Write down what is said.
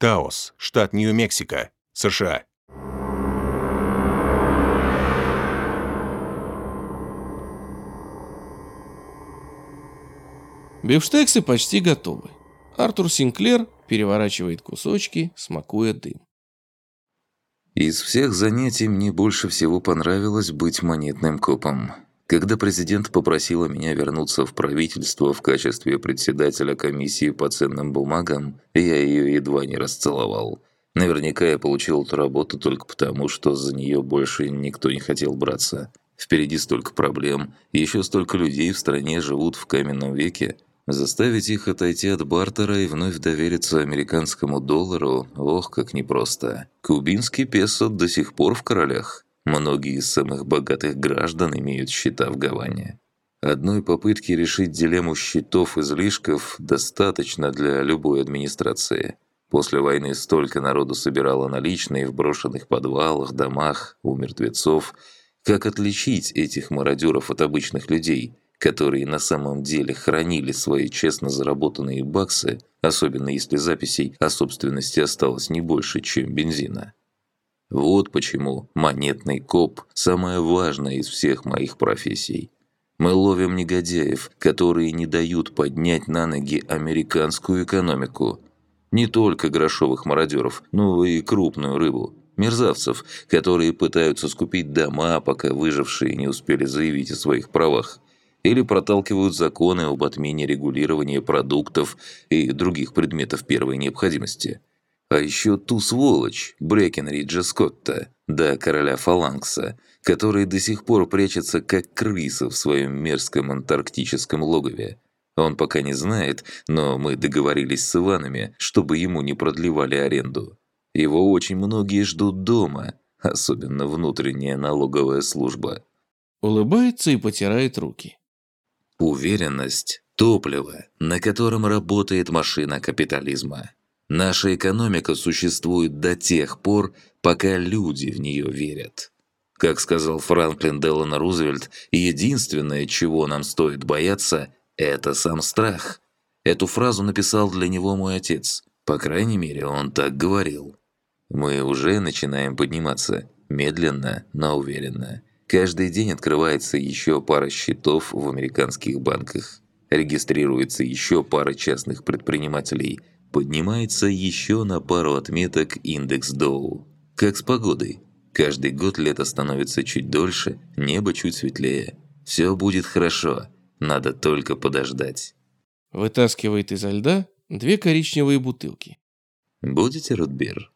Таос, штат Нью-Мексико, США. Бифштексы почти готовы. Артур Синклер переворачивает кусочки, смакуя дым. Из всех занятий мне больше всего понравилось быть монетным копом. Когда президент попросила меня вернуться в правительство в качестве председателя комиссии по ценным бумагам, я ее едва не расцеловал. Наверняка я получил эту работу только потому, что за нее больше никто не хотел браться. Впереди столько проблем, еще столько людей в стране живут в каменном веке, Заставить их отойти от бартера и вновь довериться американскому доллару, ох, как непросто. Кубинский песо до сих пор в королях. Многие из самых богатых граждан имеют счета в Гаване. Одной попытки решить дилемму счетов излишков достаточно для любой администрации. После войны столько народу собирало наличные в брошенных подвалах, домах, у мертвецов. Как отличить этих мародеров от обычных людей – которые на самом деле хранили свои честно заработанные баксы, особенно если записей о собственности осталось не больше, чем бензина. Вот почему монетный коп – самая важная из всех моих профессий. Мы ловим негодяев, которые не дают поднять на ноги американскую экономику. Не только грошовых мародеров, но и крупную рыбу. Мерзавцев, которые пытаются скупить дома, пока выжившие не успели заявить о своих правах или проталкивают законы об отмене регулирования продуктов и других предметов первой необходимости. А еще ту сволочь Брекенриджа Скотта, да короля Фаланкса, который до сих пор прячется как крыса в своем мерзком антарктическом логове. Он пока не знает, но мы договорились с Иванами, чтобы ему не продлевали аренду. Его очень многие ждут дома, особенно внутренняя налоговая служба. Улыбается и потирает руки. Уверенность – топливо, на котором работает машина капитализма. Наша экономика существует до тех пор, пока люди в нее верят. Как сказал Франклин Делано Рузвельт, единственное, чего нам стоит бояться – это сам страх. Эту фразу написал для него мой отец. По крайней мере, он так говорил. Мы уже начинаем подниматься, медленно, но уверенно. Каждый день открывается еще пара счетов в американских банках. Регистрируется еще пара частных предпринимателей. Поднимается еще на пару отметок индекс Доу. Как с погодой. Каждый год лето становится чуть дольше, небо чуть светлее. Все будет хорошо. Надо только подождать. Вытаскивает изо льда две коричневые бутылки. Будете, Рутбер?